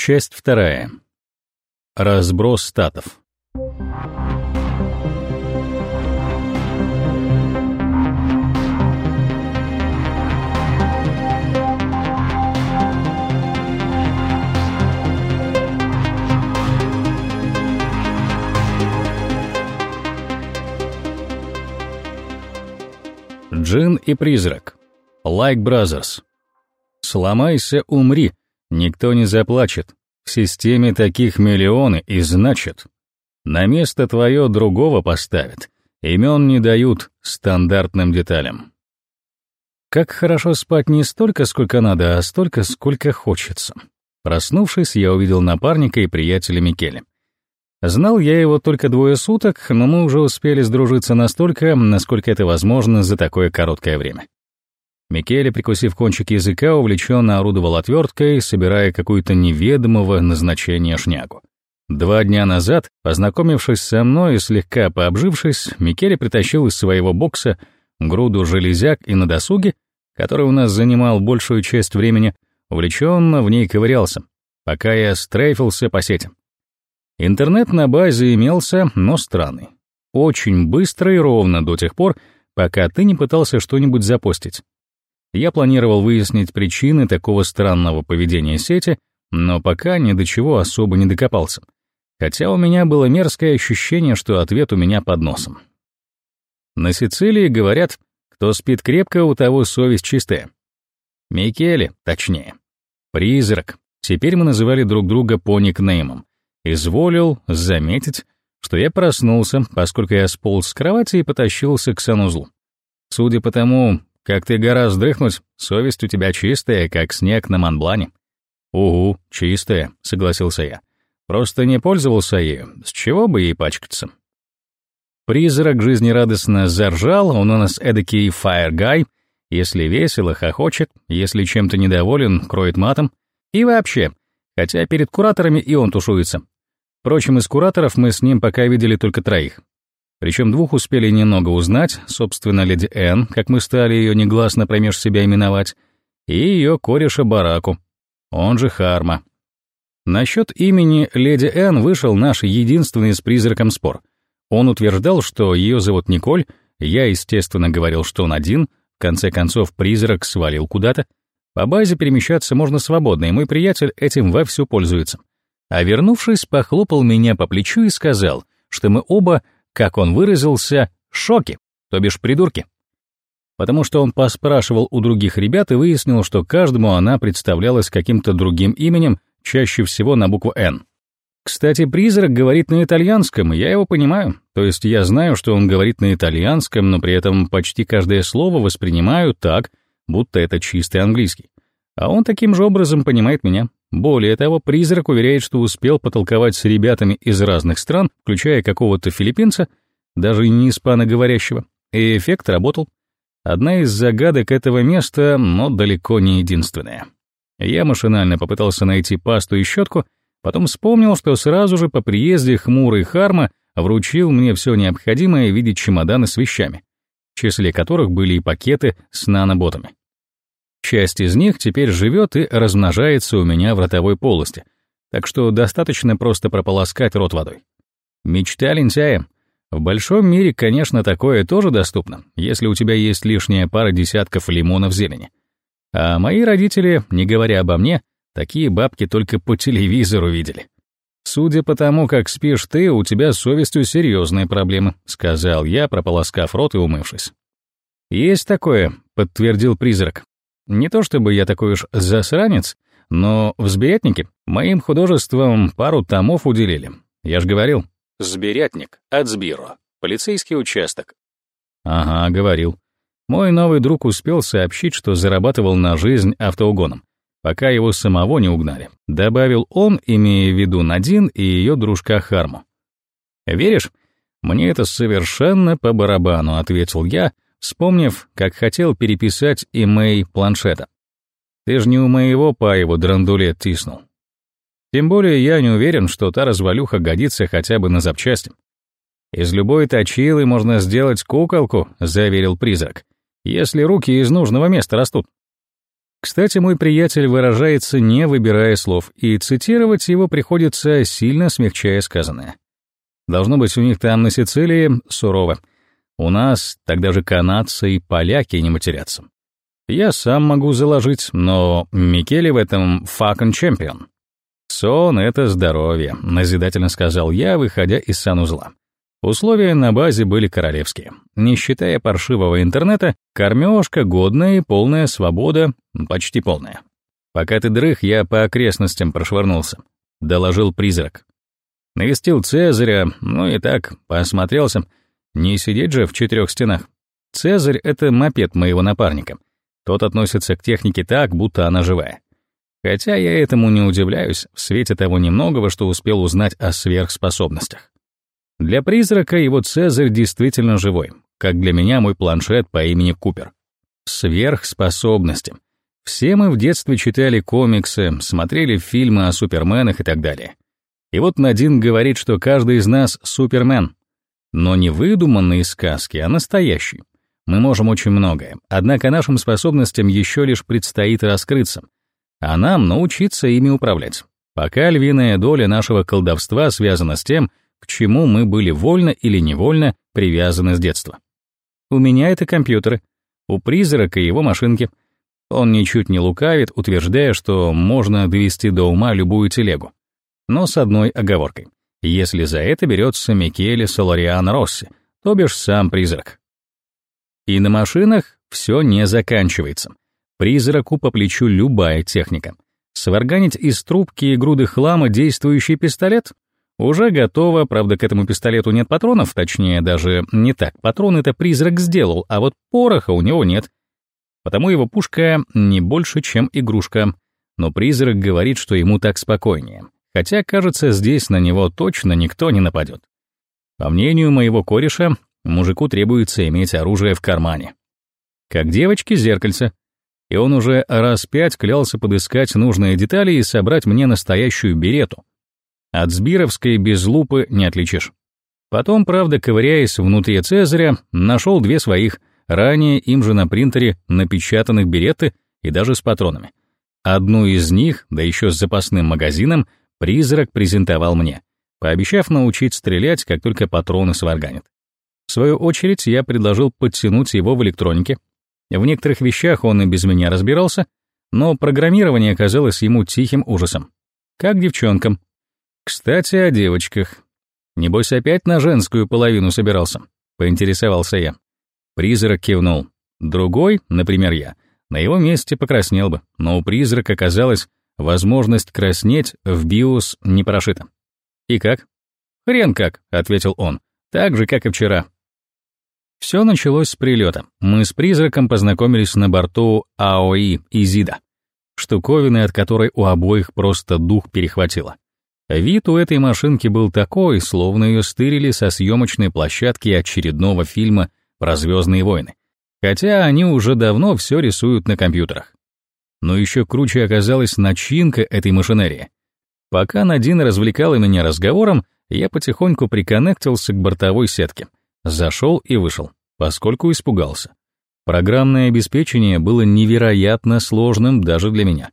Часть вторая. Разброс статов. Джин и призрак. Like Brothers. Сломайся, умри. Никто не заплачет. В системе таких миллионы и значит. На место твое другого поставят. Имен не дают стандартным деталям. Как хорошо спать не столько, сколько надо, а столько, сколько хочется. Проснувшись, я увидел напарника и приятеля Микеле. Знал я его только двое суток, но мы уже успели сдружиться настолько, насколько это возможно за такое короткое время. Микеле, прикусив кончик языка, увлеченно орудовал отверткой, собирая какую-то неведомого назначения шнягу. Два дня назад, познакомившись со мной и слегка пообжившись, Микеле притащил из своего бокса груду железяк и на досуге, который у нас занимал большую часть времени, увлеченно в ней ковырялся, пока я стрейфился по сетям. Интернет на базе имелся, но странный. Очень быстро и ровно до тех пор, пока ты не пытался что-нибудь запостить. Я планировал выяснить причины такого странного поведения сети, но пока ни до чего особо не докопался. Хотя у меня было мерзкое ощущение, что ответ у меня под носом. На Сицилии говорят, кто спит крепко, у того совесть чистая. Микеле, точнее. Призрак. Теперь мы называли друг друга по никнеймам. Изволил заметить, что я проснулся, поскольку я сполз с кровати и потащился к санузлу. Судя по тому, как ты гораздо дрыхнуть, совесть у тебя чистая, как снег на Монблане. Угу, чистая, согласился я. Просто не пользовался ею, с чего бы ей пачкаться? Призрак жизнерадостно заржал, он у нас эдакий фаер-гай, если весело, хохочет, если чем-то недоволен, кроет матом. И вообще, хотя перед кураторами и он тушуется. Впрочем, из кураторов мы с ним пока видели только троих. Причем двух успели немного узнать, собственно, леди Энн, как мы стали ее негласно промеж себя именовать, и ее кореша Бараку, он же Харма. Насчет имени леди Энн вышел наш единственный с призраком спор. Он утверждал, что ее зовут Николь, я, естественно, говорил, что он один, в конце концов призрак свалил куда-то. По базе перемещаться можно свободно, и мой приятель этим вовсю пользуется. А вернувшись, похлопал меня по плечу и сказал, что мы оба как он выразился, шоки, то бишь придурки. Потому что он поспрашивал у других ребят и выяснил, что каждому она представлялась каким-то другим именем, чаще всего на букву «Н». Кстати, призрак говорит на итальянском, я его понимаю. То есть я знаю, что он говорит на итальянском, но при этом почти каждое слово воспринимаю так, будто это чистый английский. А он таким же образом понимает меня. Более того, призрак уверяет, что успел потолковать с ребятами из разных стран, включая какого-то филиппинца, даже не испаноговорящего, и эффект работал. Одна из загадок этого места, но далеко не единственная. Я машинально попытался найти пасту и щетку, потом вспомнил, что сразу же по приезде хмурый Харма вручил мне все необходимое в виде чемодана с вещами, в числе которых были и пакеты с наноботами. Часть из них теперь живет и размножается у меня в ротовой полости, так что достаточно просто прополоскать рот водой. Мечта лентяя. В большом мире, конечно, такое тоже доступно, если у тебя есть лишняя пара десятков лимонов зелени. А мои родители, не говоря обо мне, такие бабки только по телевизору видели. «Судя по тому, как спишь ты, у тебя с совестью серьезные проблемы», — сказал я, прополоскав рот и умывшись. «Есть такое», — подтвердил призрак. Не то чтобы я такой уж засранец, но в Сберятнике моим художествам пару томов уделили. Я ж говорил. Сберятник от Сбиро. Полицейский участок. Ага, говорил. Мой новый друг успел сообщить, что зарабатывал на жизнь автоугоном, пока его самого не угнали. Добавил он, имея в виду Надин и ее дружка Харму. «Веришь? Мне это совершенно по барабану», — ответил я, — вспомнив, как хотел переписать имей планшета. Ты же не у моего па его драндулет тиснул. Тем более я не уверен, что та развалюха годится хотя бы на запчасти. «Из любой точилы можно сделать куколку», — заверил призрак, «если руки из нужного места растут». Кстати, мой приятель выражается, не выбирая слов, и цитировать его приходится, сильно смягчая сказанное. Должно быть, у них там на Сицилии сурово. У нас тогда же канадцы и поляки не матерятся. Я сам могу заложить, но Микеле в этом fucking чемпион. Сон — это здоровье, назидательно сказал я, выходя из санузла. Условия на базе были королевские. Не считая паршивого интернета, кормежка годная и полная свобода, почти полная. Пока ты дрых, я по окрестностям прошвырнулся. Доложил призрак. Навестил Цезаря, ну и так, посмотрелся. Не сидеть же в четырех стенах. Цезарь — это мопед моего напарника. Тот относится к технике так, будто она живая. Хотя я этому не удивляюсь в свете того немногого, что успел узнать о сверхспособностях. Для призрака его Цезарь действительно живой, как для меня мой планшет по имени Купер. Сверхспособности. Все мы в детстве читали комиксы, смотрели фильмы о суперменах и так далее. И вот Надин говорит, что каждый из нас супермен. Но не выдуманные сказки, а настоящий. Мы можем очень многое, однако нашим способностям еще лишь предстоит раскрыться, а нам научиться ими управлять. Пока львиная доля нашего колдовства связана с тем, к чему мы были вольно или невольно привязаны с детства. У меня это компьютеры, у призрака его машинки. Он ничуть не лукавит, утверждая, что можно довести до ума любую телегу. Но с одной оговоркой. Если за это берется Микеле Солариан Росси, то бишь сам призрак. И на машинах все не заканчивается. Призраку по плечу любая техника. Сварганить из трубки и груды хлама действующий пистолет — уже готово, правда, к этому пистолету нет патронов, точнее, даже не так. Патрон это призрак сделал, а вот пороха у него нет. Потому его пушка не больше, чем игрушка. Но призрак говорит, что ему так спокойнее. Хотя, кажется, здесь на него точно никто не нападет. По мнению моего кореша, мужику требуется иметь оружие в кармане. Как девочке зеркальце. И он уже раз пять клялся подыскать нужные детали и собрать мне настоящую берету, от Сбировской без лупы не отличишь. Потом, правда, ковыряясь внутри Цезаря, нашел две своих, ранее им же на принтере напечатанных береты и даже с патронами. Одну из них, да еще с запасным магазином, призрак презентовал мне, пообещав научить стрелять, как только патроны сварганит. В свою очередь, я предложил подтянуть его в электронике. В некоторых вещах он и без меня разбирался, но программирование оказалось ему тихим ужасом. Как девчонкам, «Кстати, о девочках. Небось, опять на женскую половину собирался?» — поинтересовался я. Призрак кивнул. Другой, например, я, на его месте покраснел бы, но у призрака оказалась возможность краснеть в биос не прошита. «И как?» «Хрен как», — ответил он, — «так же, как и вчера». Все началось с прилета. Мы с призраком познакомились на борту АОИ «Изида», штуковины, от которой у обоих просто дух перехватило. Вид у этой машинки был такой, словно ее стырили со съемочной площадки очередного фильма про «Звездные войны». Хотя они уже давно все рисуют на компьютерах. Но еще круче оказалась начинка этой машинерии. Пока Надин развлекала меня разговором, я потихоньку приконнектился к бортовой сетке. Зашел и вышел, поскольку испугался. Программное обеспечение было невероятно сложным даже для меня.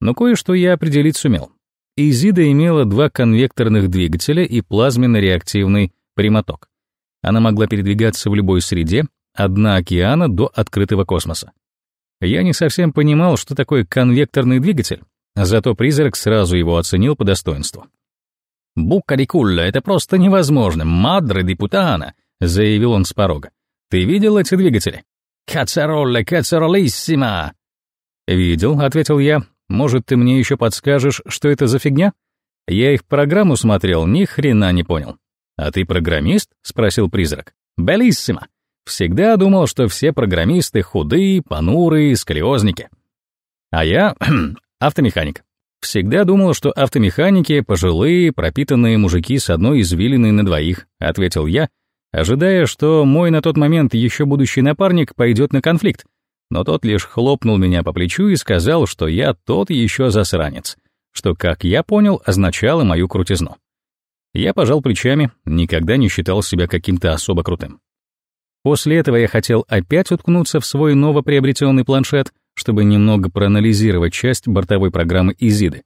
Но кое-что я определить сумел. Изида имела два конвекторных двигателя и плазменно-реактивный прямоток. Она могла передвигаться в любой среде, от океана до открытого космоса. Я не совсем понимал, что такое конвекторный двигатель, зато призрак сразу его оценил по достоинству. «Буккарикулла, это просто невозможно, мадре депутана», — заявил он с порога. «Ты видел эти двигатели?» «Кацаролла, кацаролиссима!» «Видел», — ответил я, может, ты мне еще подскажешь, что это за фигня? Я их программу смотрел, ни хрена не понял. А ты программист? спросил призрак. Белиссимо. Всегда думал, что все программисты худые, понурые, сколиозники. А я автомеханик. Всегда думал, что автомеханики — пожилые, пропитанные мужики с одной извилиной на двоих, ответил я, ожидая, что мой на тот момент еще будущий напарник пойдет на конфликт, но тот лишь хлопнул меня по плечу и сказал, что я тот еще засранец, что, как я понял, означало мою крутизну. Я пожал плечами, никогда не считал себя каким-то особо крутым. После этого я хотел опять уткнуться в свой новоприобретенный планшет, чтобы немного проанализировать часть бортовой программы Изиды.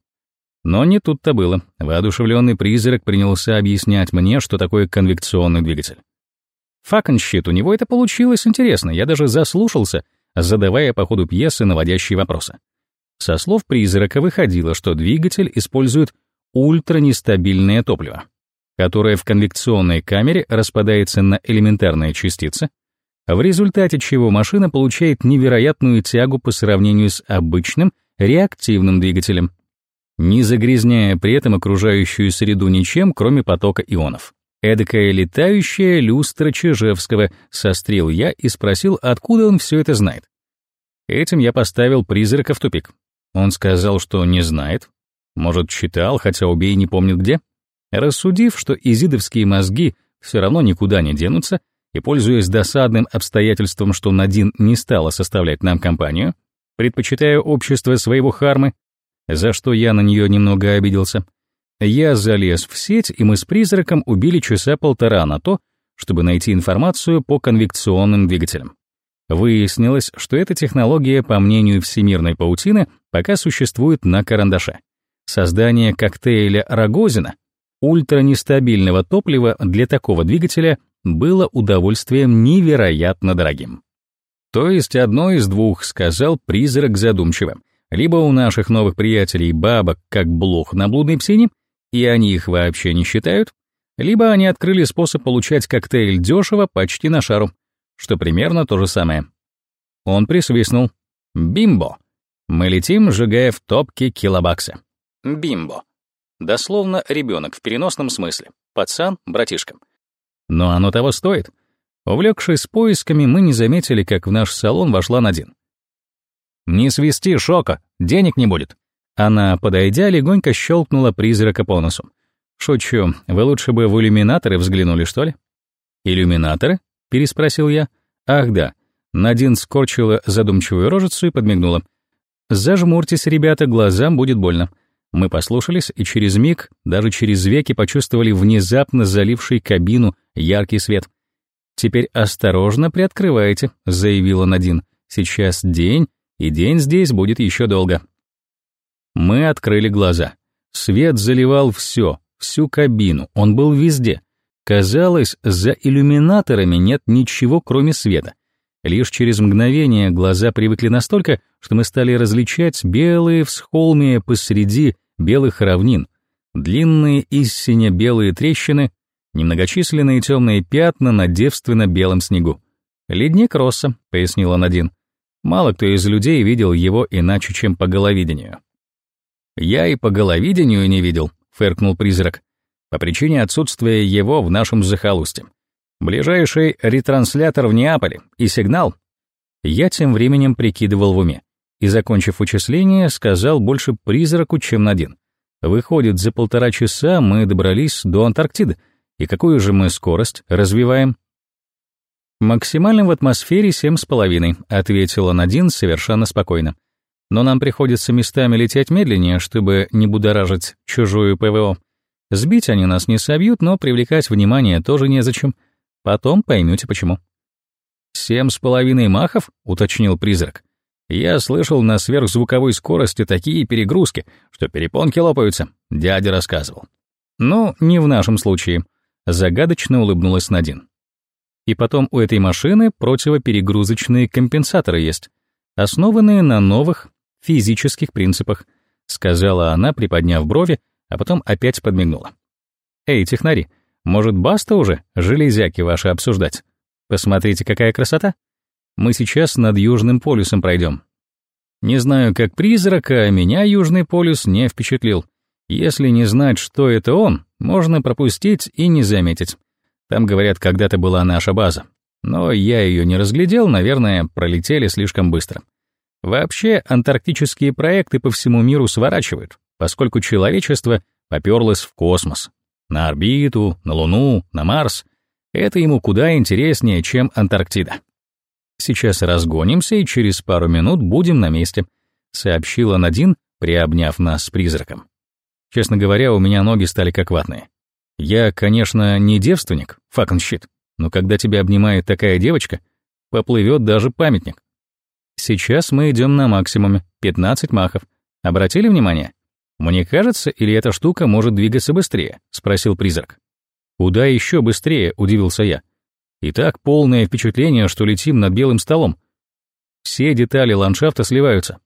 Но не тут-то было. Воодушевленный призрак принялся объяснять мне, что такое конвекционный двигатель. Факенщит, у него это получилось интересно, я даже заслушался, задавая по ходу пьесы наводящие вопросы. Со слов призрака выходило, что двигатель использует ультранестабильное топливо, которое в конвекционной камере распадается на элементарные частицы, в результате чего машина получает невероятную тягу по сравнению с обычным реактивным двигателем, не загрязняя при этом окружающую среду ничем, кроме потока ионов. Эдакая летающая люстра Чижевского, сострил я и спросил, откуда он все это знает. Этим я поставил призрака в тупик. Он сказал, что не знает. Может, читал, хотя убей не помнит где. Рассудив, что изидовские мозги все равно никуда не денутся, и, пользуясь досадным обстоятельством, что Надин не стала составлять нам компанию, предпочитая общество своего хармы, за что я на нее немного обиделся, я залез в сеть, и мы с призраком убили часа полтора на то, чтобы найти информацию по конвекционным двигателям. Выяснилось, что эта технология, по мнению всемирной паутины, пока существует на карандаше. Создание коктейля Рогозина, ультранестабильного топлива для такого двигателя, было удовольствием невероятно дорогим. То есть одно из двух, сказал призрак задумчиво. Либо у наших новых приятелей бабок как блох на блудной псине, и они их вообще не считают, либо они открыли способ получать коктейль дешево почти на шару, что примерно то же самое. Он присвистнул. «Бимбо! Мы летим, сжигая в топке килобакса». «Бимбо». Дословно ребенок в переносном смысле. Пацан, братишка. Но оно того стоит. Увлекшись поисками, мы не заметили, как в наш салон вошла Надин. «Не свисти, Шока, денег не будет». Она, подойдя, легонько щелкнула призрака по носу. «Шучу, вы лучше бы в иллюминаторы взглянули, что ли?» «Иллюминаторы?» — переспросил я. «Ах да». Надин скорчила задумчивую рожицу и подмигнула. «Зажмурьтесь, ребята, глазам будет больно». Мы послушались, и через миг, даже через веки, почувствовали внезапно заливший кабину яркий свет. «Теперь осторожно приоткрывайте», — заявила Надин. «Сейчас день, и день здесь будет еще долго». Мы открыли глаза. Свет заливал все, всю кабину, он был везде. Казалось, за иллюминаторами нет ничего, кроме света. Лишь через мгновение глаза привыкли настолько, что мы стали различать белые всхолмия посреди белых равнин, длинные истинно белые трещины, немногочисленные темные пятна на девственно-белом снегу. «Ледник Росса», — пояснила Надин. Мало кто из людей видел его иначе, чем по головидению. «Я и по головидению не видел», — фыркнул призрак, по причине отсутствия его в нашем захолустье. Ближайший ретранслятор в Неаполе и сигнал. Я тем временем прикидывал в уме и, закончив вычисление, сказал больше призраку, чем на один. Выходит, за полтора часа мы добрались до Антарктиды, и какую же мы скорость развиваем? Максимально в атмосфере семь с половиной, ответила Надин совершенно спокойно но нам приходится местами лететь медленнее, чтобы не будоражить чужую ПВО. Сбить они нас не собьют, но привлекать внимание тоже незачем. Потом поймете почему. «Семь с половиной махов?» — уточнил призрак. «Я слышал на сверхзвуковой скорости такие перегрузки, что перепонки лопаются», — дядя рассказывал. «Ну, не в нашем случае», — загадочно улыбнулась Надин. «И потом у этой машины противоперегрузочные компенсаторы есть, основанные на новых физических принципах», — сказала она, приподняв брови, а потом опять подмигнула. «Эй, технари, может, баста уже, железяки ваши обсуждать? Посмотрите, какая красота! Мы сейчас над Южным полюсом пройдем. Не знаю, как призрака, а меня Южный полюс не впечатлил. Если не знать, что это он, можно пропустить и не заметить. Там, говорят, когда-то была наша база. Но я ее не разглядел, наверное, пролетели слишком быстро. Вообще, антарктические проекты по всему миру сворачивают, поскольку человечество поперлось в космос. На орбиту, на Луну, на Марс. Это ему куда интереснее, чем Антарктида. Сейчас разгонимся и через пару минут будем на месте, сообщила Надин, приобняв нас с призраком. Честно говоря, у меня ноги стали как ватные. Я, конечно, не девственник, факн щит, но когда тебя обнимает такая девочка, поплывет даже памятник. Сейчас мы идем на максимуме, 15 махов. Обратили внимание? Мне кажется, или эта штука может двигаться быстрее? Спросил призрак. Куда еще быстрее, удивился я. И так полное впечатление, что летим над белым столом. Все детали ландшафта сливаются.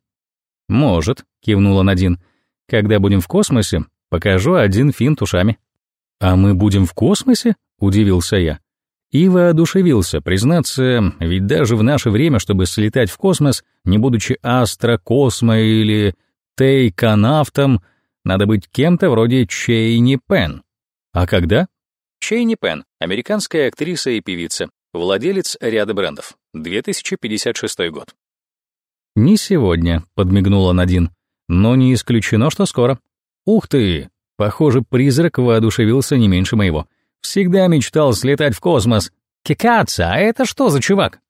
Может, кивнула Надин. Когда будем в космосе, покажу один финт ушами. А мы будем в космосе? Удивился я. И воодушевился, признаться, ведь даже в наше время, чтобы слетать в космос, не будучи астрокосмо или тейконавтом, надо быть кем-то вроде Чейни Пен. А когда? Чейни Пен, американская актриса и певица, владелец ряда брендов. 2056 год. «Не сегодня», — подмигнула Надин. «Но не исключено, что скоро». «Ух ты! Похоже, призрак воодушевился не меньше моего. Всегда мечтал слетать в космос. Кикаца, а это что за чувак?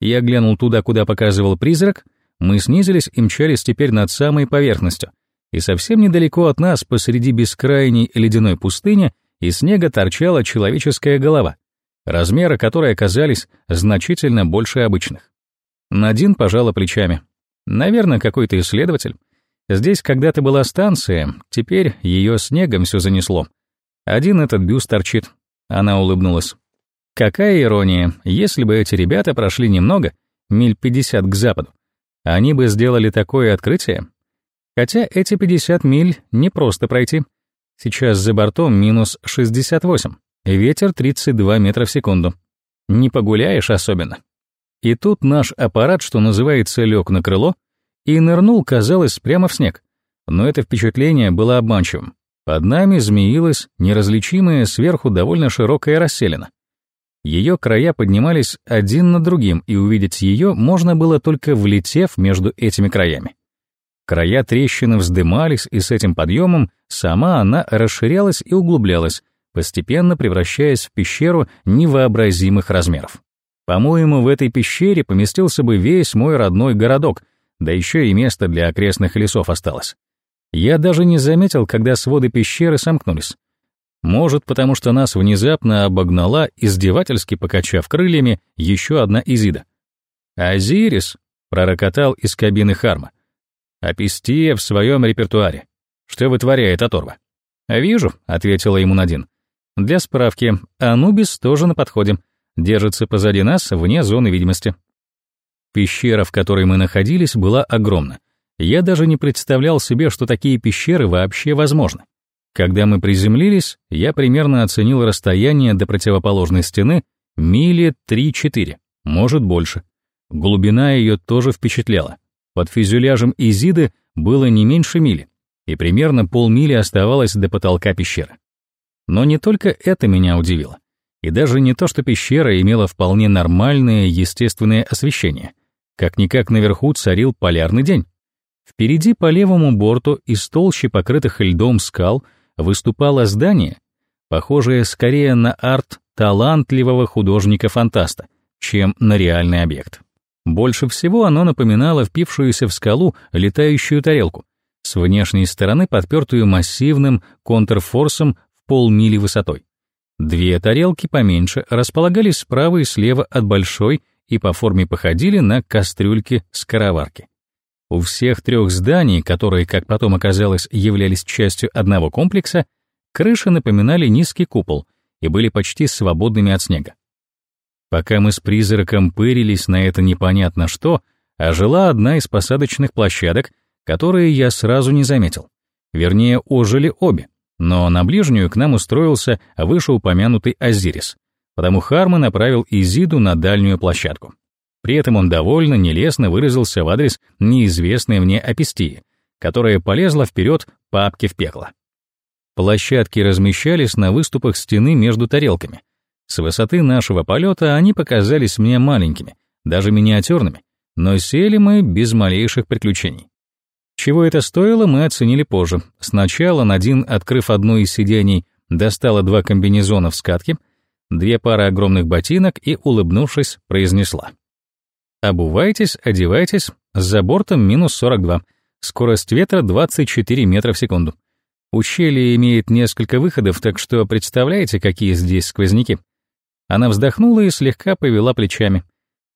Я глянул туда, куда показывал призрак. Мы снизились и мчались теперь над самой поверхностью. И совсем недалеко от нас, посреди бескрайней ледяной пустыни, из снега торчала человеческая голова, размеры которой оказались значительно больше обычных. Надин пожала плечами. Наверное, какой-то исследователь. Здесь когда-то была станция, теперь ее снегом все занесло. Один этот бюст торчит. Она улыбнулась. Какая ирония, если бы эти ребята прошли немного, миль 50 к западу, они бы сделали такое открытие. Хотя эти 50 миль не просто пройти. Сейчас за бортом минус 68, ветер 32 метра в секунду. Не погуляешь особенно. И тут наш аппарат, что называется, лег на крыло и нырнул, казалось, прямо в снег. Но это впечатление было обманчивым. Под нами змеилась неразличимая сверху довольно широкая расселена. Ее края поднимались один над другим, и увидеть ее можно было только влетев между этими краями. Края трещины вздымались, и с этим подъемом сама она расширялась и углублялась, постепенно превращаясь в пещеру невообразимых размеров. По-моему, в этой пещере поместился бы весь мой родной городок, да еще и место для окрестных лесов осталось. Я даже не заметил, когда своды пещеры сомкнулись. Может, потому что нас внезапно обогнала, издевательски покачав крыльями, еще одна Изида. «Азирис!» — пророкотал из кабины Харма. «Апистия в своем репертуаре. Что вытворяет оторва?» «Вижу», — ответила ему Надин. «Для справки, Анубис тоже на подходе. Держится позади нас, вне зоны видимости». Пещера, в которой мы находились, была огромна. Я даже не представлял себе, что такие пещеры вообще возможны. Когда мы приземлились, я примерно оценил расстояние до противоположной стены мили 3-4, может больше. Глубина ее тоже впечатляла. Под фюзеляжем Изиды было не меньше мили, и примерно полмили оставалось до потолка пещеры. Но не только это меня удивило. И даже не то, что пещера имела вполне нормальное естественное освещение. Как-никак наверху царил полярный день. Впереди по левому борту из толщи покрытых льдом скал выступало здание, похожее скорее на арт талантливого художника-фантаста, чем на реальный объект. Больше всего оно напоминало впившуюся в скалу летающую тарелку, с внешней стороны подпертую массивным контрфорсом в полмили высотой. Две тарелки поменьше располагались справа и слева от большой и по форме походили на кастрюльки-скороварки. У всех трех зданий, которые, как потом оказалось, являлись частью одного комплекса, крыши напоминали низкий купол и были почти свободными от снега. Пока мы с призраком пырились на это непонятно что, ожила одна из посадочных площадок, которые я сразу не заметил. Вернее, ожили обе, но на ближнюю к нам устроился вышеупомянутый Азирис, потому Харма направил Изиду на дальнюю площадку. При этом он довольно нелестно выразился в адрес неизвестной мне апистии, которая полезла вперед папки в пекло. Площадки размещались на выступах стены между тарелками. С высоты нашего полета они показались мне маленькими, даже миниатюрными, но сели мы без малейших приключений. Чего это стоило, мы оценили позже. Сначала Надин, открыв одно из сидений, достала два комбинезона в скатке, две пары огромных ботинок и, улыбнувшись, произнесла. Обувайтесь, одевайтесь, за бортом минус 42, скорость ветра 24 метра в секунду. Ущелье имеет несколько выходов, так что представляете, какие здесь сквозняки. Она вздохнула и слегка повела плечами.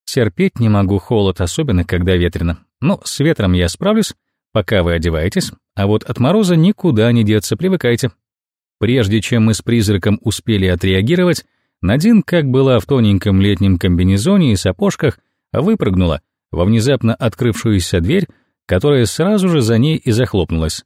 Терпеть не могу холод, особенно когда ветрено. Но с ветром я справлюсь, пока вы одеваетесь, а вот от мороза никуда не деться, привыкайте. Прежде чем мы с призраком успели отреагировать, Надин, как была в тоненьком летнем комбинезоне и сапожках, выпрыгнула во внезапно открывшуюся дверь, которая сразу же за ней и захлопнулась.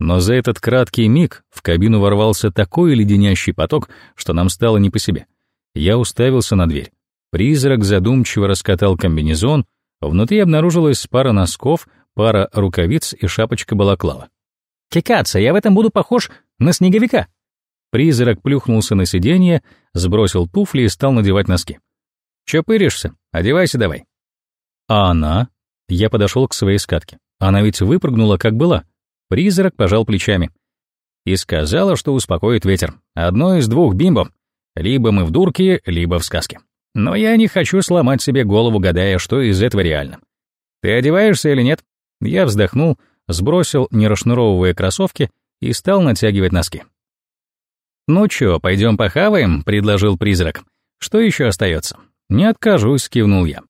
Но за этот краткий миг в кабину ворвался такой леденящий поток, что нам стало не по себе. Я уставился на дверь. Призрак задумчиво раскатал комбинезон, внутри обнаружилась пара носков, пара рукавиц и шапочка балаклава. «Кикаться, я в этом буду похож на снеговика!» Призрак плюхнулся на сиденье, сбросил туфли и стал надевать носки. «Чё пыришься? Одевайся давай». «А она?» Я подошел к своей скатке. Она ведь выпрыгнула, как была. Призрак пожал плечами. И сказала, что успокоит ветер. Одно из двух бимбов. Либо мы в дурке, либо в сказке. Но я не хочу сломать себе голову, гадая, что из этого реально. Ты одеваешься или нет? Я вздохнул, сбросил, не расшнуровывая кроссовки, и стал натягивать носки. «Ну чё, пойдем похаваем?» — предложил призрак. «Что еще остается?» «Не откажусь», — кивнул я.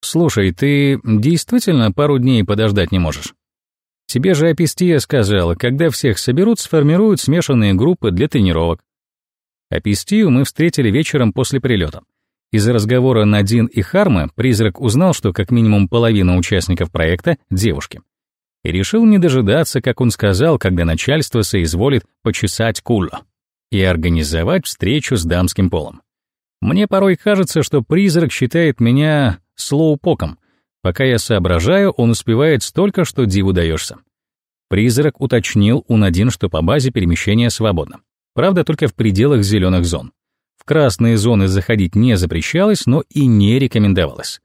«Слушай, ты действительно пару дней подождать не можешь?» Тебе же Апистия сказала, когда всех соберут, сформируют смешанные группы для тренировок. Апистию мы встретили вечером после прилета. Из разговора Надин и Харма призрак узнал, что как минимум половина участников проекта — девушки. И решил не дожидаться, как он сказал, когда начальство соизволит почесать куло и организовать встречу с дамским полом. Мне порой кажется, что призрак считает меня слоупоком, Пока я соображаю, он успевает столько, что диву даешься. Призрак уточнил у Надин, что по базе перемещение свободно. Правда, только в пределах зеленых зон. В красные зоны заходить не запрещалось, но и не рекомендовалось.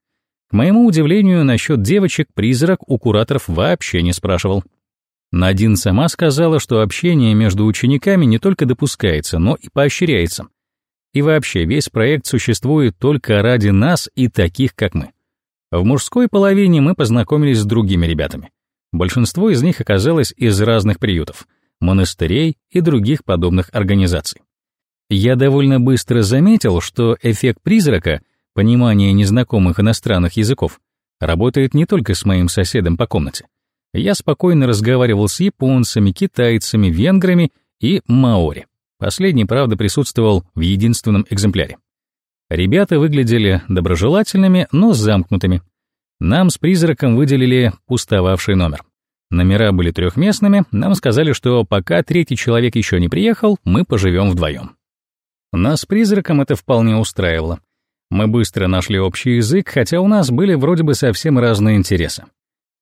К моему удивлению, насчет девочек призрак у кураторов вообще не спрашивал. Надин сама сказала, что общение между учениками не только допускается, но и поощряется. И вообще весь проект существует только ради нас и таких, как мы. В мужской половине мы познакомились с другими ребятами. Большинство из них оказалось из разных приютов, монастырей и других подобных организаций. Я довольно быстро заметил, что эффект призрака, понимание незнакомых иностранных языков, работает не только с моим соседом по комнате. Я спокойно разговаривал с японцами, китайцами, венграми и маори. Последний, правда, присутствовал в единственном экземпляре. Ребята выглядели доброжелательными, но замкнутыми. Нам с призраком выделили пустовавший номер. Номера были трехместными, нам сказали, что пока третий человек еще не приехал, мы поживем вдвоем. Нас призраком это вполне устраивало. Мы быстро нашли общий язык, хотя у нас были вроде бы совсем разные интересы.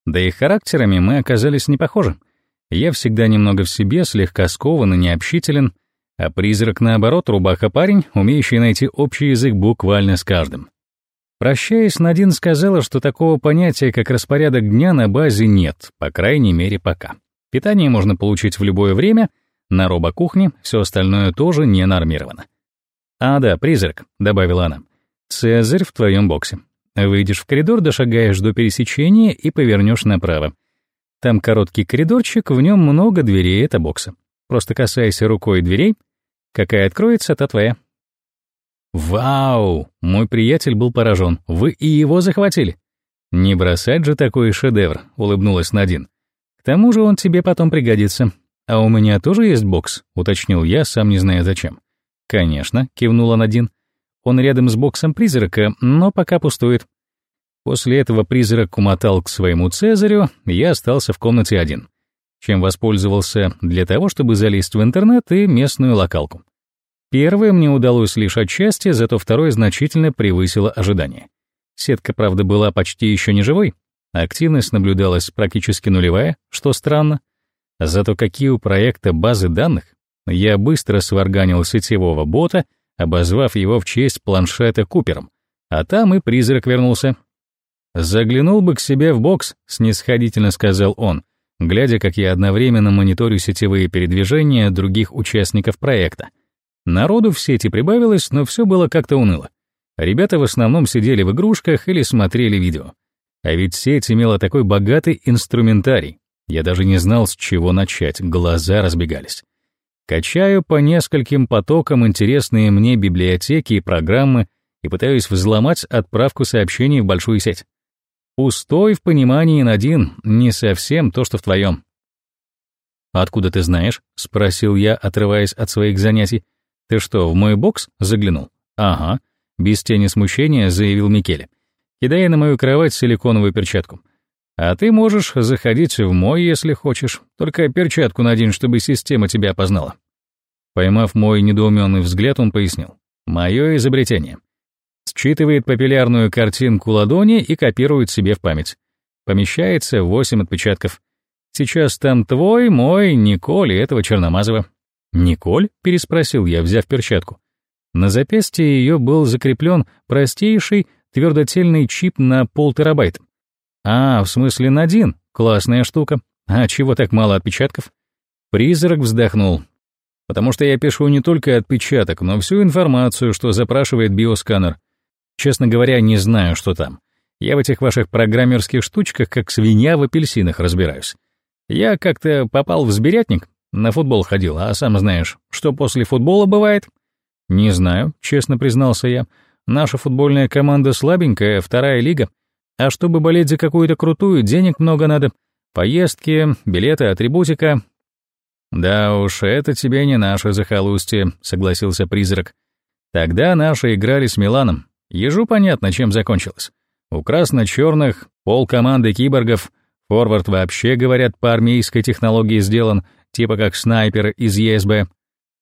Да и характерами мы оказались не похожи. Я всегда немного в себе, слегка скован и необщителен, а призрак, наоборот, рубаха-парень, умеющий найти общий язык буквально с каждым. Прощаясь, Надин сказала, что такого понятия, как распорядок дня на базе нет, по крайней мере пока. Питание можно получить в любое время, на робокухне все остальное тоже не нормировано. «А да, призрак», — добавила она, — «Цезарь в твоем боксе. Выйдешь в коридор, дошагаешь до пересечения и повернешь направо. Там короткий коридорчик, в нем много дверей, это бокса. Просто касайся рукой дверей, какая откроется, та твоя. «Вау!» — мой приятель был поражен. «Вы и его захватили?» «Не бросать же такой шедевр», — улыбнулась Надин. «К тому же он тебе потом пригодится. А у меня тоже есть бокс», — уточнил я, сам не зная зачем. «Конечно», — кивнула Надин. «Он рядом с боксом призрака, но пока пустует». После этого призрак умотал к своему Цезарю, я остался в комнате один, чем воспользовался для того, чтобы залезть в интернет и местную локалку. Первое мне удалось лишь отчасти, зато второе значительно превысило ожидания. Сетка, правда, была почти еще не живой. Активность наблюдалась практически нулевая, что странно. Зато какие у проекта базы данных. Я быстро сварганил сетевого бота, обозвав его в честь планшета Купером. А там и призрак вернулся. «Заглянул бы к себе в бокс», — снисходительно сказал он, глядя, как я одновременно мониторю сетевые передвижения других участников проекта — Народу в сети прибавилось, но все было как-то уныло. Ребята в основном сидели в игрушках или смотрели видео. А ведь сеть имела такой богатый инструментарий. Я даже не знал, с чего начать, глаза разбегались. Качаю по нескольким потокам интересные мне библиотеки и программы, и пытаюсь взломать отправку сообщений в большую сеть. Пустой в понимании Надин не совсем то, что в твоем. «Откуда ты знаешь?» — спросил я, отрываясь от своих занятий. «Ты что, в мой бокс заглянул?» «Ага», — без тени смущения заявил Микеле, кидая на мою кровать силиконовую перчатку. «А ты можешь заходить в мой, если хочешь, только перчатку надень, чтобы система тебя опознала». Поймав мой недоуменный взгляд, он пояснил. «Мое изобретение. Считывает папиллярную картинку ладони и копирует себе в память. Помещается восемь отпечатков. Сейчас там твой, мой, Николь и этого Черномазова». «Николь?» — переспросил я, взяв перчатку. На запястье ее был закреплен простейший твердотельный чип на полтерабайт. А, в смысле на один? Классная штука. А чего так мало отпечатков? Призрак вздохнул. Потому что я пишу не только отпечаток, но всю информацию, что запрашивает биосканер. Честно говоря, не знаю, что там. Я в этих ваших программерских штучках как свинья в апельсинах разбираюсь. Я как-то попал в сберятник, на футбол ходил, а сам знаешь, что после футбола бывает? Не знаю, честно признался я. Наша футбольная команда слабенькая, вторая лига. А чтобы болеть за какую-то крутую, денег много надо. Поездки, билеты, атрибутика. Да уж, это тебе не наше захолустье, согласился призрак. Тогда наши играли с Миланом. Ежу понятно, чем закончилось. У красно-черных пол команды киборгов, форвард вообще, говорят, по армейской технологии сделан, типа как снайпер из ЕСБ.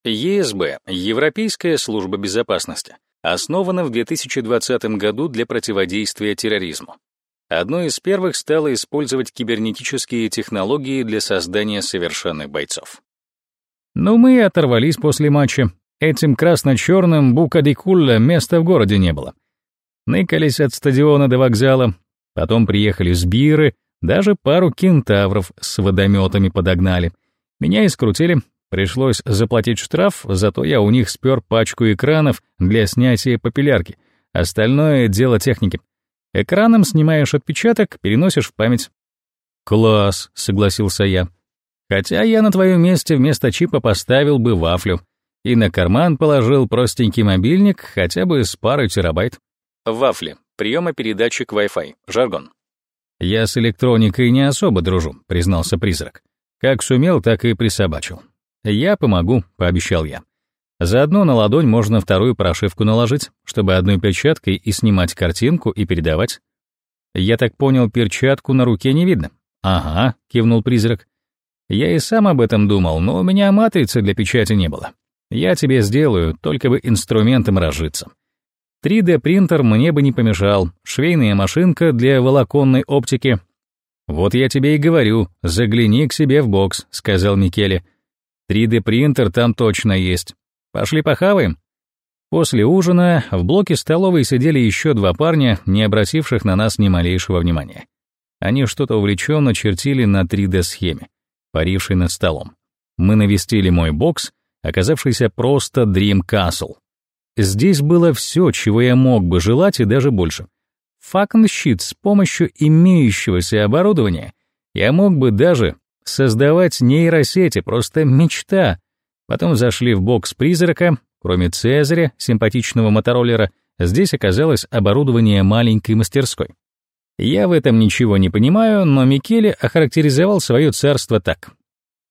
ЕСБ — Европейская служба безопасности, основана в 2020 году для противодействия терроризму. Одной из первых стало использовать кибернетические технологии для создания совершенных бойцов. Но мы оторвались после матча. Этим красно-черным Букадикулля места в городе не было. Ныкались от стадиона до вокзала, потом приехали сбиры, даже пару кентавров с водометами подогнали. Меня искрутили, пришлось заплатить штраф, зато я у них спер пачку экранов для снятия папиллярки. Остальное — дело техники. Экраном снимаешь отпечаток, переносишь в память. «Класс», — согласился я. «Хотя я на твоем месте вместо чипа поставил бы вафлю и на карман положил простенький мобильник хотя бы с парой терабайт. Вафли. Приемопередатчик Wi-Fi. Жаргон. Я с электроникой не особо дружу, признался призрак. Как сумел, так и присобачил. Я помогу, пообещал я. Заодно на ладонь можно вторую прошивку наложить, чтобы одной перчаткой и снимать картинку и передавать. Я так понял, перчатку на руке не видно. Ага, кивнул призрак. Я и сам об этом думал, но у меня матрицы для печати не было. Я тебе сделаю, только бы инструментом разжиться. 3D-принтер мне бы не помешал, швейная машинка для волоконной оптики. Вот я тебе и говорю, загляни к себе в бокс, сказал Микеле. 3D-принтер там точно есть. Пошли похаваем. После ужина в блоке столовой сидели еще два парня, не обративших на нас ни малейшего внимания. Они что-то увлеченно чертили на 3D-схеме, парившей над столом. Мы навестили мой бокс оказавшийся просто Dream Castle. Здесь было все, чего я мог бы желать и даже больше. Факн-щит с помощью имеющегося оборудования я мог бы даже создавать нейросети, просто мечта. Потом зашли в бокс призрака, кроме Цезаря, симпатичного мотороллера, здесь оказалось оборудование маленькой мастерской. Я в этом ничего не понимаю, но Микеле охарактеризовал свое царство так.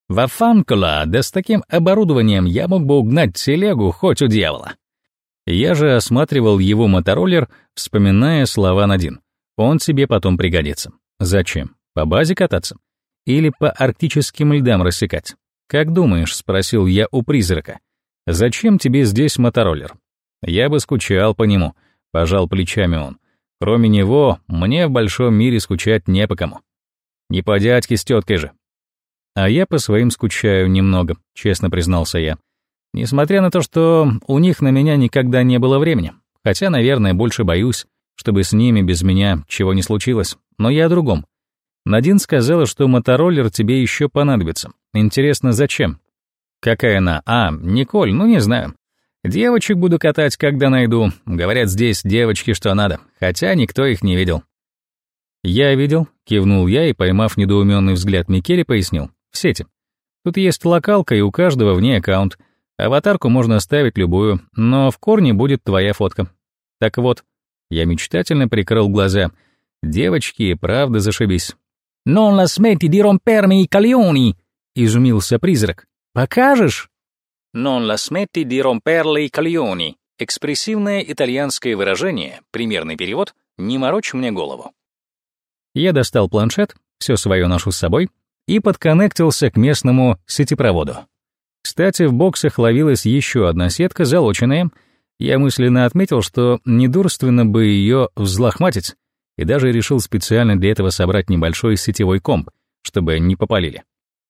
Во Фанкула, да с таким оборудованием я мог бы угнать телегу хоть у дьявола. Я же осматривал его мотороллер, вспоминая слова Надин. Он тебе потом пригодится. Зачем? По базе кататься? Или по арктическим льдам рассекать? Как думаешь, спросил я у призрака. Зачем тебе здесь мотороллер? Я бы скучал по нему, пожал плечами он. Кроме него, мне в большом мире скучать не по кому. Не по дядьке с теткой же. А я по своим скучаю немного, честно признался я. Несмотря на то, что у них на меня никогда не было времени. Хотя, наверное, больше боюсь, чтобы с ними без меня чего не случилось. Но я о другом. Надин сказала, что мотороллер тебе еще понадобится. Интересно, зачем? Какая она? А, Николь, ну не знаю. Девочек буду катать, когда найду. Говорят, здесь девочки что надо, хотя никто их не видел. Я видел, кивнул я и, поймав недоуменный взгляд Микеле, пояснил в сети. Тут есть локалка, и у каждого в ней аккаунт. Аватарку можно ставить любую, но в корне будет твоя фотка. Так вот, я мечтательно прикрыл глаза. Девочки, правда, зашибись. «Non la smetti di rompermi i coglioni!» — изумился призрак. «Покажешь?» «Non la smetti di romperle i coglioni» — экспрессивное итальянское выражение, примерный перевод «не морочь мне голову». Я достал планшет, все свое ношу с собой, и подконнектился к местному сетепроводу. Кстати, в боксах ловилась еще одна сетка, залоченная. Я мысленно отметил, что недурственно бы ее взлохматить, и даже решил специально для этого собрать небольшой сетевой комп, чтобы не попалили.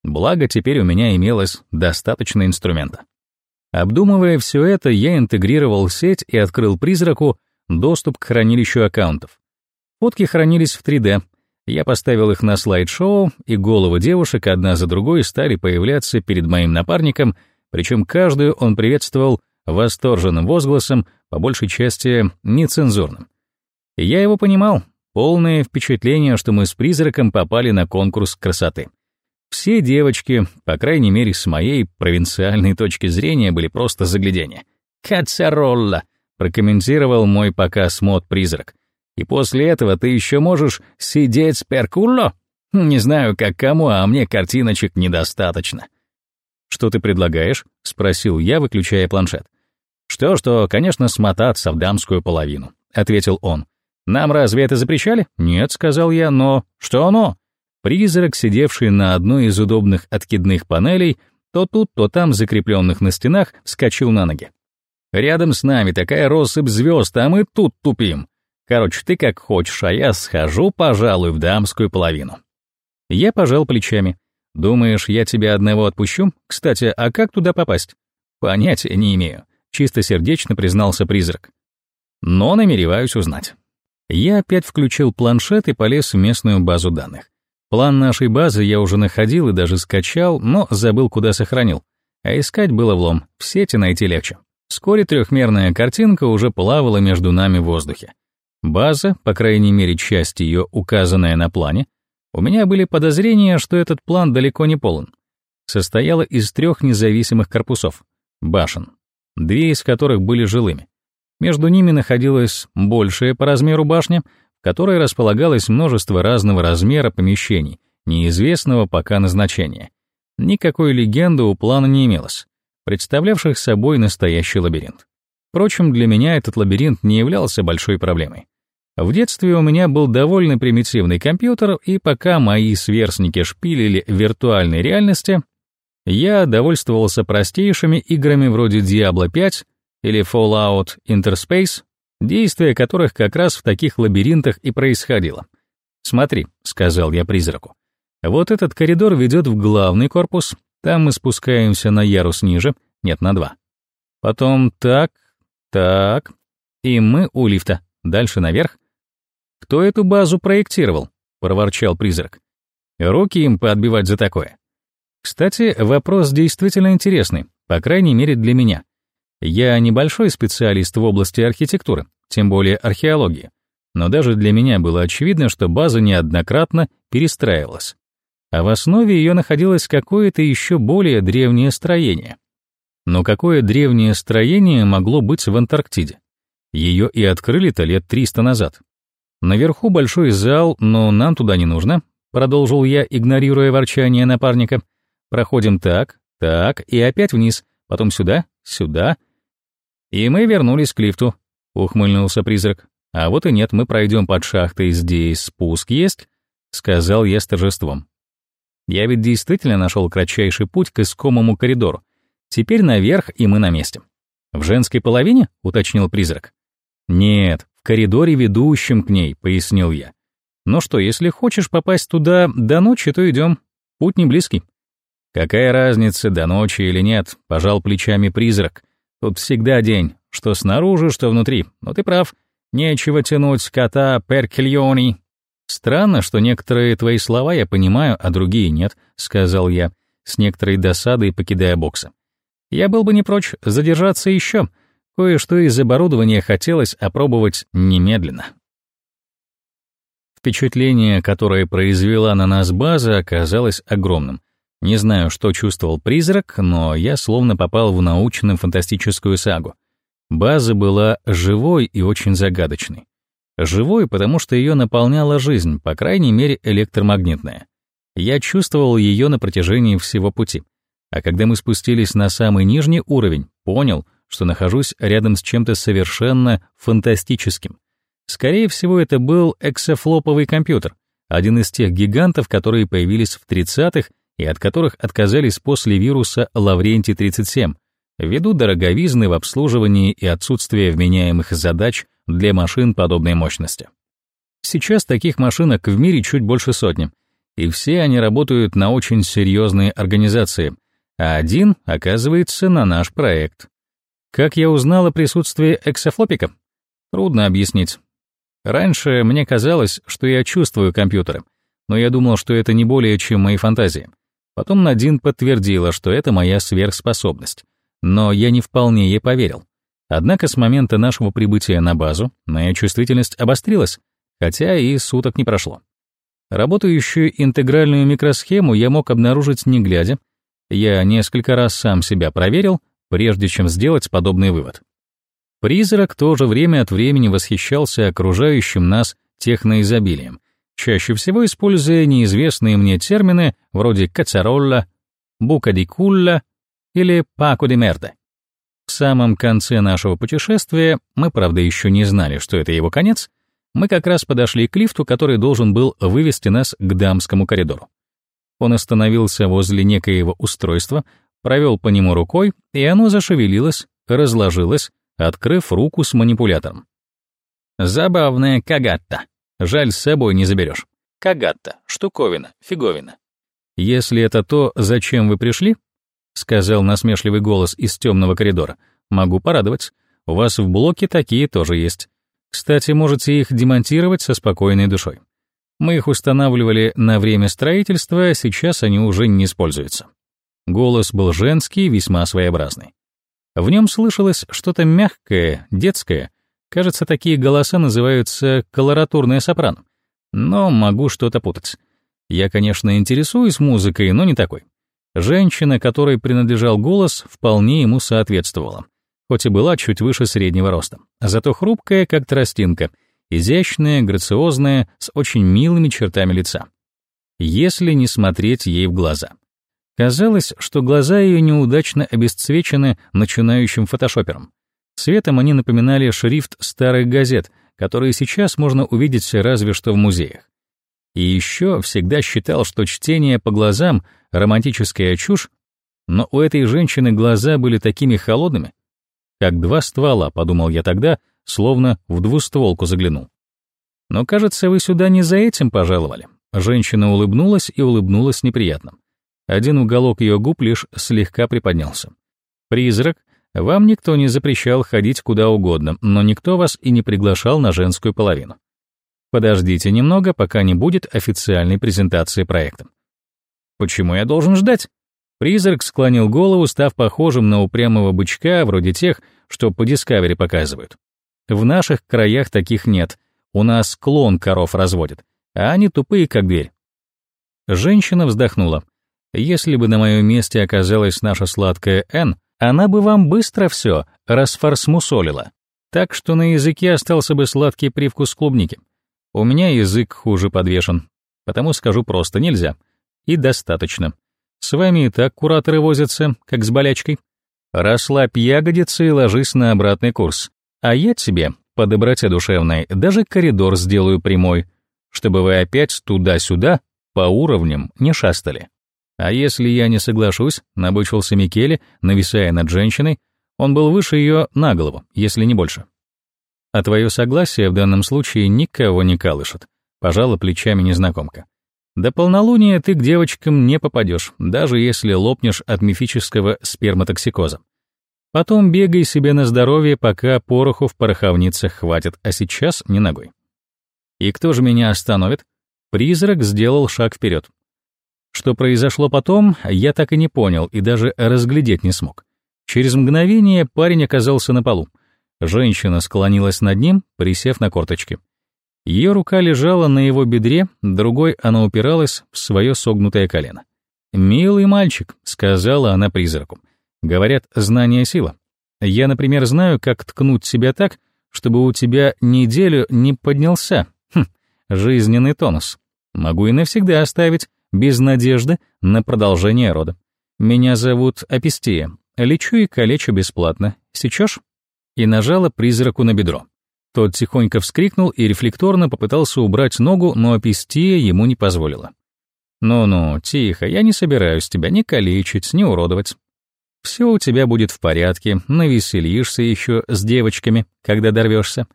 Благо, теперь у меня имелось достаточно инструмента. Обдумывая все это, я интегрировал сеть и открыл призраку доступ к хранилищу аккаунтов. Фотки хранились в 3D. Я поставил их на слайд-шоу, и головы девушек одна за другой стали появляться перед моим напарником, причем каждую он приветствовал восторженным возгласом, по большей части нецензурным. И я его понимал, полное впечатление, что мы с призраком попали на конкурс красоты. Все девочки, по крайней мере с моей провинциальной точки зрения, были просто загляденье. «Кацаролла», — прокомментировал мой показ мод-призрак. И после этого ты еще можешь сидеть с перкулло? Не знаю, как кому, а мне картиночек недостаточно. Что ты предлагаешь? спросил я, выключая планшет. Что-что, конечно, смотаться в дамскую половину, ответил он. Нам разве это запрещали? Нет, сказал я, но что оно? Призрак, сидевший на одной из удобных откидных панелей, то тут, то там закрепленных на стенах, вскочил на ноги. Рядом с нами такая россыпь звезд, а мы тут тупим. Короче, ты как хочешь, а я схожу, пожалуй, в дамскую половину. Я пожал плечами. Думаешь, я тебя одного отпущу? Кстати, а как туда попасть? Понятия не имею. Чисто сердечно признался призрак. Но намереваюсь узнать. Я опять включил планшет и полез в местную базу данных. План нашей базы я уже находил и даже скачал, но забыл, куда сохранил. А искать было влом, в сети найти легче. Вскоре трехмерная картинка уже плавала между нами в воздухе. База, по крайней мере часть ее, указанная на плане, у меня были подозрения, что этот план далеко не полон. Состояла из трех независимых корпусов, башен, две из которых были жилыми. Между ними находилась большая по размеру башня, в которой располагалось множество разного размера помещений, неизвестного пока назначения. Никакой легенды у плана не имелось, представлявших собой настоящий лабиринт. Впрочем, для меня этот лабиринт не являлся большой проблемой. В детстве у меня был довольно примитивный компьютер, и пока мои сверстники шпилили в виртуальной реальности, я довольствовался простейшими играми вроде Diablo 5 или Fallout Interspace, действие которых как раз в таких лабиринтах и происходило. «Смотри», — сказал я призраку, — «вот этот коридор ведет в главный корпус, там мы спускаемся на ярус ниже, нет, на два. Потом так, так, и мы у лифта. Дальше наверх. Кто эту базу проектировал? проворчал призрак. Руки им поотбивать за такое. Кстати, вопрос действительно интересный, по крайней мере для меня. Я небольшой специалист в области архитектуры, тем более археологии, но даже для меня было очевидно, что база неоднократно перестраивалась. А в основе ее находилось какое-то еще более древнее строение. Но какое древнее строение могло быть в Антарктиде? Ее и открыли-то лет 300 назад. Наверху большой зал, но нам туда не нужно, продолжил я, игнорируя ворчание напарника. Проходим так, так и опять вниз, потом сюда, сюда. И мы вернулись к лифту, ухмыльнулся призрак. А вот и нет, мы пройдем под шахтой, здесь спуск есть, сказал я с торжеством. Я ведь действительно нашел кратчайший путь к искомому коридору, Теперь наверх, и мы на месте. В женской половине? уточнил призрак. Нет, в коридоре, ведущем к ней, пояснил я. Ну что, если хочешь попасть туда до ночи, то идем. Путь не близкий. Какая разница, до ночи или нет, пожал плечами призрак. Тут всегда день, что снаружи, что внутри. Но ты прав, нечего тянуть кота перкельони. Странно, что некоторые твои слова я понимаю, а другие нет, сказал я, с некоторой досадой покидая бокса. Я был бы не прочь задержаться еще. Кое-что из оборудования хотелось опробовать немедленно. Впечатление, которое произвела на нас база, оказалось огромным. Не знаю, что чувствовал призрак, но я словно попал в научно-фантастическую сагу. База была живой и очень загадочной. Живой, потому что ее наполняла жизнь, по крайней мере электромагнитная. Я чувствовал ее на протяжении всего пути. А когда мы спустились на самый нижний уровень, понял, что нахожусь рядом с чем-то совершенно фантастическим. Скорее всего, это был эксофлоповый компьютер, один из тех гигантов, которые появились в 30-х и от которых отказались после вируса Лаврентий-37, ввиду дороговизны в обслуживании и отсутствия вменяемых задач для машин подобной мощности. Сейчас таких машинок в мире чуть больше сотни, и все они работают на очень серьезные организации, а один, оказывается, на наш проект. Как я узнал о присутствии эксофлопика? Трудно объяснить. Раньше мне казалось, что я чувствую компьютеры, но я думал, что это не более чем мои фантазии. Потом Надин подтвердила, что это моя сверхспособность, но я не вполне ей поверил. Однако с момента нашего прибытия на базу моя чувствительность обострилась, хотя и суток не прошло. Работающую интегральную микросхему я мог обнаружить не глядя. Я несколько раз сам себя проверил, прежде чем сделать подобный вывод. Призрак тоже время от времени восхищался окружающим нас техноизобилием, чаще всего используя неизвестные мне термины вроде «кацаролла», «букадикулла» или «пако де мерде». В самом конце нашего путешествия, мы, правда, еще не знали, что это его конец, мы как раз подошли к лифту, который должен был вывести нас к дамскому коридору. Он остановился возле некоего устройства, провел по нему рукой, и оно зашевелилось, разложилось, открыв руку с манипулятором. Забавная кагатта. Жаль, с собой не заберешь. Кагатта, штуковина, фиговина. Если это то, зачем вы пришли, сказал насмешливый голос из темного коридора. Могу порадовать. У вас в блоке такие тоже есть. Кстати, можете их демонтировать со спокойной душой. Мы их устанавливали на время строительства, сейчас они уже не используются. Голос был женский, весьма своеобразный. В нем слышалось что-то мягкое, детское. Кажется, такие голоса называются колоратурная сопрано. Но могу что-то путать. Я, конечно, интересуюсь музыкой, но не такой. Женщина, которой принадлежал голос, вполне ему соответствовала, хоть и была чуть выше среднего роста, зато хрупкая, как тростинка, изящная, грациозная, с очень милыми чертами лица. Если не смотреть ей в глаза. Казалось, что глаза ее неудачно обесцвечены начинающим фотошопером. Цветом они напоминали шрифт старых газет, которые сейчас можно увидеть разве что в музеях. И еще всегда считал, что чтение по глазам — романтическая чушь, но у этой женщины глаза были такими холодными, как два ствола, подумал я тогда, словно в двустволку заглянул. Но, кажется, вы сюда не за этим пожаловали. Женщина улыбнулась и улыбнулась неприятно. Один уголок ее губ лишь слегка приподнялся. «Призрак, вам никто не запрещал ходить куда угодно, но никто вас и не приглашал на женскую половину. Подождите немного, пока не будет официальной презентации проекта». «Почему я должен ждать?» Призрак склонил голову, став похожим на упрямого бычка, вроде тех, что по Discovery показывают. В наших краях таких нет, у нас клон коров разводят, а они тупые, как дверь. Женщина вздохнула. Если бы на моем месте оказалась наша сладкая Н, она бы вам быстро все расфорсмусолила. Так что на языке остался бы сладкий привкус клубники. У меня язык хуже подвешен, потому скажу просто нельзя. И достаточно. С вами и так кураторы возятся, как с болячкой. Расслабь ягодицы и ложись на обратный курс. А я тебе, по доброте душевной, даже коридор сделаю прямой, чтобы вы опять туда-сюда по уровням не шастали. А если я не соглашусь, набычился Микеле, нависая над женщиной, он был выше ее на голову, если не больше. А твое согласие в данном случае никого не колышет, пожала плечами незнакомка. До полнолуния ты к девочкам не попадешь, даже если лопнешь от мифического сперматоксикоза. Потом бегай себе на здоровье, пока пороху в пороховницах хватит, а сейчас не ногой. И кто же меня остановит? Призрак сделал шаг вперед. Что произошло потом, я так и не понял и даже разглядеть не смог. Через мгновение парень оказался на полу. Женщина склонилась над ним, присев на корточки. Ее рука лежала на его бедре, другой она упиралась в свое согнутое колено. «Милый мальчик», — сказала она призраку. «Говорят, знание — сила. Я, например, знаю, как ткнуть себя так, чтобы у тебя неделю не поднялся. Хм, жизненный тонус. Могу и навсегда оставить, без надежды на продолжение рода. Меня зовут Апистия. Лечу и калечу бесплатно. Сечешь? И нажала призраку на бедро. Тот тихонько вскрикнул и рефлекторно попытался убрать ногу, но Апистия ему не позволила. «Ну-ну, тихо, я не собираюсь тебя ни калечить, ни уродовать. Все у тебя будет в порядке, навеселишься еще с девочками, когда дорвешься.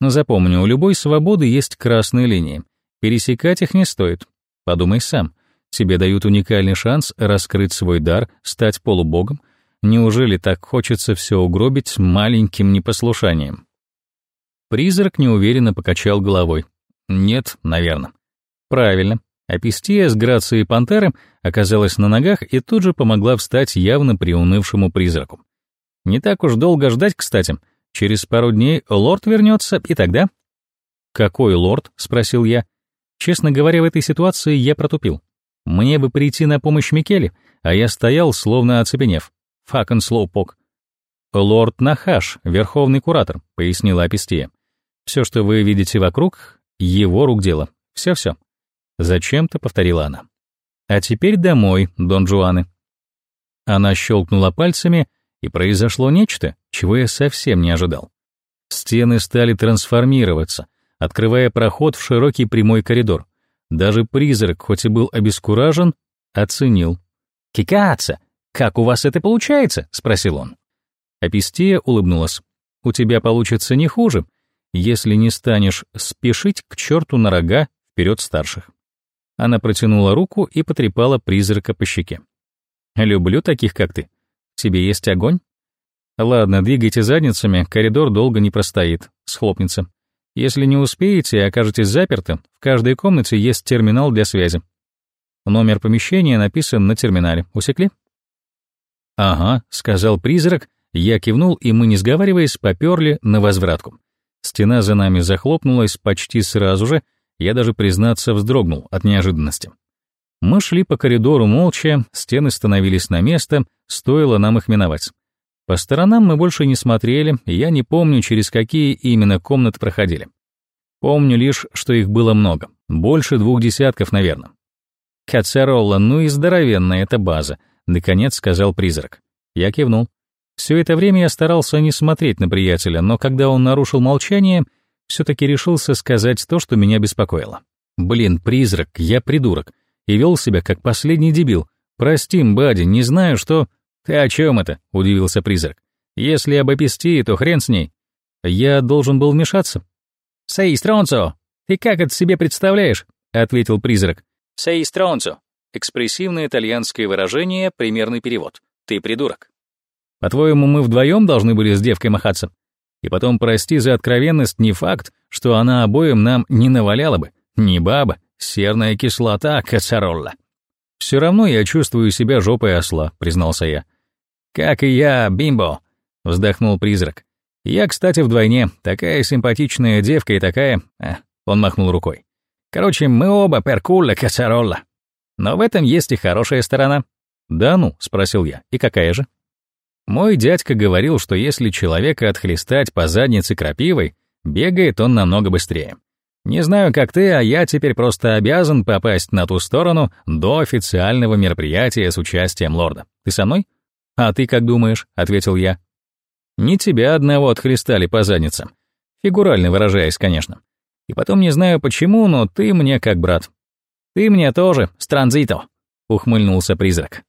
Но запомни, у любой свободы есть красные линии. Пересекать их не стоит. Подумай сам. Тебе дают уникальный шанс раскрыть свой дар, стать полубогом. Неужели так хочется все угробить маленьким непослушанием? Призрак неуверенно покачал головой. Нет, наверное. Правильно. Апистия с грацией пантеры оказалась на ногах и тут же помогла встать явно приунывшему призраку. Не так уж долго ждать, кстати. Через пару дней лорд вернется, и тогда... «Какой лорд?» — спросил я. Честно говоря, в этой ситуации я протупил. Мне бы прийти на помощь Микеле, а я стоял, словно оцепенев. Факен слоупок. «Лорд Нахаш, верховный куратор», — пояснила Апистия. «Все, что вы видите вокруг, его рук дело. Все-все». Зачем-то повторила она. «А теперь домой, Дон Жуаны». Она щелкнула пальцами, и произошло нечто, чего я совсем не ожидал. Стены стали трансформироваться, открывая проход в широкий прямой коридор. Даже призрак, хоть и был обескуражен, оценил. «Кикаца, как у вас это получается?» — спросил он. Апистия улыбнулась. «У тебя получится не хуже, если не станешь спешить к черту на рога вперед старших». Она протянула руку и потрепала призрака по щеке. «Люблю таких, как ты. В тебе есть огонь?» «Ладно, двигайте задницами, коридор долго не простоит, схлопнется. Если не успеете и окажетесь заперты, в каждой комнате есть терминал для связи. Номер помещения написан на терминале. Усекли?» «Ага», — сказал призрак, я кивнул, и мы, не сговариваясь, поперли на возвратку. Стена за нами захлопнулась почти сразу же, я даже, признаться, вздрогнул от неожиданности. Мы шли по коридору молча, стены становились на место, стоило нам их миновать. По сторонам мы больше не смотрели, и я не помню, через какие именно комнаты проходили. Помню лишь, что их было много, больше двух десятков, наверное. «Кацеролла, ну и здоровенная эта база», — наконец сказал призрак. Я кивнул. Все это время я старался не смотреть на приятеля, но когда он нарушил молчание, все-таки решился сказать то, что меня беспокоило. Блин, призрак, я придурок. И вел себя как последний дебил. Прости, Бади, не знаю, что... Ты о чем это? Удивился призрак. Если об эпистии, то хрен с ней. Я должен был вмешаться. «Сей стронцо! Ты как это себе представляешь?» — ответил призрак. «Сей стронцо» — экспрессивное итальянское выражение, примерный перевод. «Ты придурок». «По-твоему, мы вдвоем должны были с девкой махаться?» И потом, прости за откровенность, не факт, что она обоим нам не наваляла бы. Не баба, серная кислота, кацаролла. Все равно я чувствую себя жопой осла, признался я. Как и я, бимбо, вздохнул призрак. Я, кстати, вдвойне. Такая симпатичная девка и такая... А, он махнул рукой. Короче, мы оба перкуля кацаролла. Но в этом есть и хорошая сторона. Да ну, спросил я. И какая же? Мой дядька говорил, что если человека отхлестать по заднице крапивой, бегает он намного быстрее. Не знаю, как ты, а я теперь просто обязан попасть на ту сторону до официального мероприятия с участием лорда. Ты со мной? А ты как думаешь? ответил я. Не тебя одного отхлестали по задницам. Фигурально выражаясь, конечно. И потом не знаю почему, но ты мне как брат. Ты мне тоже, странзито, ухмыльнулся призрак.